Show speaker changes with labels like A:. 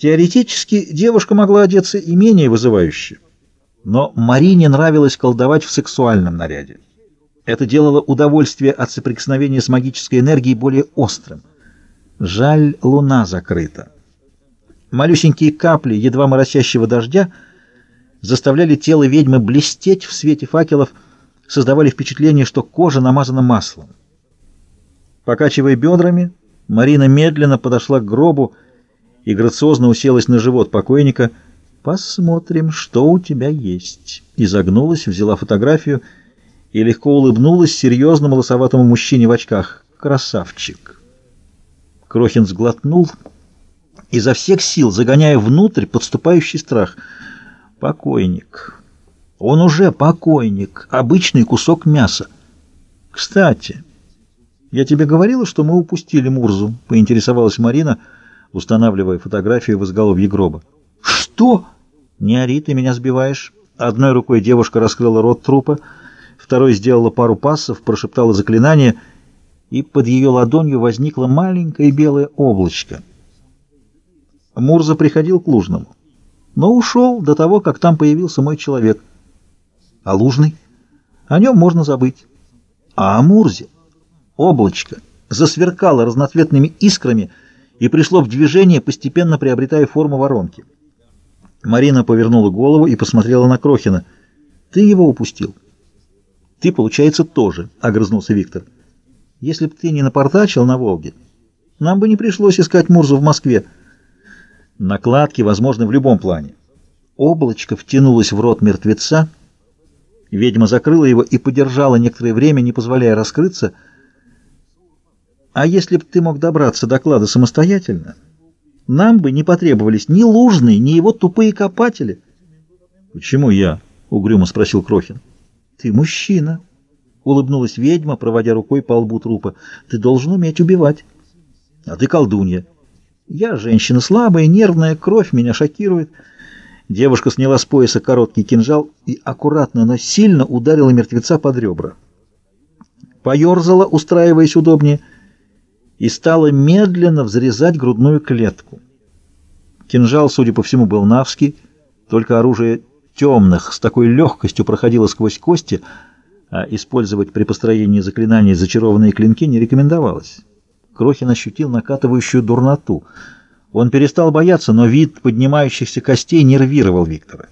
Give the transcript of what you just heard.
A: Теоретически девушка могла одеться и менее вызывающе, но Марине нравилось колдовать в сексуальном наряде. Это делало удовольствие от соприкосновения с магической энергией более острым. Жаль, луна закрыта. Малюсенькие капли едва моросящего дождя заставляли тело ведьмы блестеть в свете факелов, создавали впечатление, что кожа намазана маслом. Покачивая бедрами, Марина медленно подошла к гробу и грациозно уселась на живот покойника. «Посмотрим, что у тебя есть». Изогнулась, взяла фотографию и легко улыбнулась серьезному лосоватому мужчине в очках. «Красавчик!» Крохин сглотнул, изо всех сил загоняя внутрь подступающий страх. «Покойник. Он уже покойник. Обычный кусок мяса. Кстати, я тебе говорила, что мы упустили Мурзу?» — поинтересовалась Марина — устанавливая фотографию в изголовье гроба. «Что?» «Не ори, ты меня сбиваешь». Одной рукой девушка раскрыла рот трупа, второй сделала пару пассов, прошептала заклинание, и под ее ладонью возникло маленькое белое облачко. Мурза приходил к Лужному, но ушел до того, как там появился мой человек. А Лужный? О нем можно забыть. А о Мурзе? Облачко засверкало разноцветными искрами, и пришло в движение, постепенно приобретая форму воронки. Марина повернула голову и посмотрела на Крохина. «Ты его упустил?» «Ты, получается, тоже», — огрызнулся Виктор. «Если б ты не напортачил на Волге, нам бы не пришлось искать Мурзу в Москве». Накладки возможны в любом плане. Облачко втянулось в рот мертвеца, ведьма закрыла его и подержала некоторое время, не позволяя раскрыться, — а если бы ты мог добраться до клада самостоятельно, нам бы не потребовались ни Лужный, ни его тупые копатели. — Почему я? — угрюмо спросил Крохин. — Ты мужчина, — улыбнулась ведьма, проводя рукой по лбу трупа. — Ты должен уметь убивать. — А ты колдунья. Я женщина слабая, нервная, кровь меня шокирует. Девушка сняла с пояса короткий кинжал и аккуратно, но сильно ударила мертвеца под ребра. Поерзала, устраиваясь удобнее, — и стала медленно взрезать грудную клетку. Кинжал, судя по всему, был навский, только оружие темных с такой легкостью проходило сквозь кости, а использовать при построении заклинаний зачарованные клинки не рекомендовалось. Крохин ощутил накатывающую дурноту. Он перестал бояться, но вид поднимающихся костей нервировал Виктора.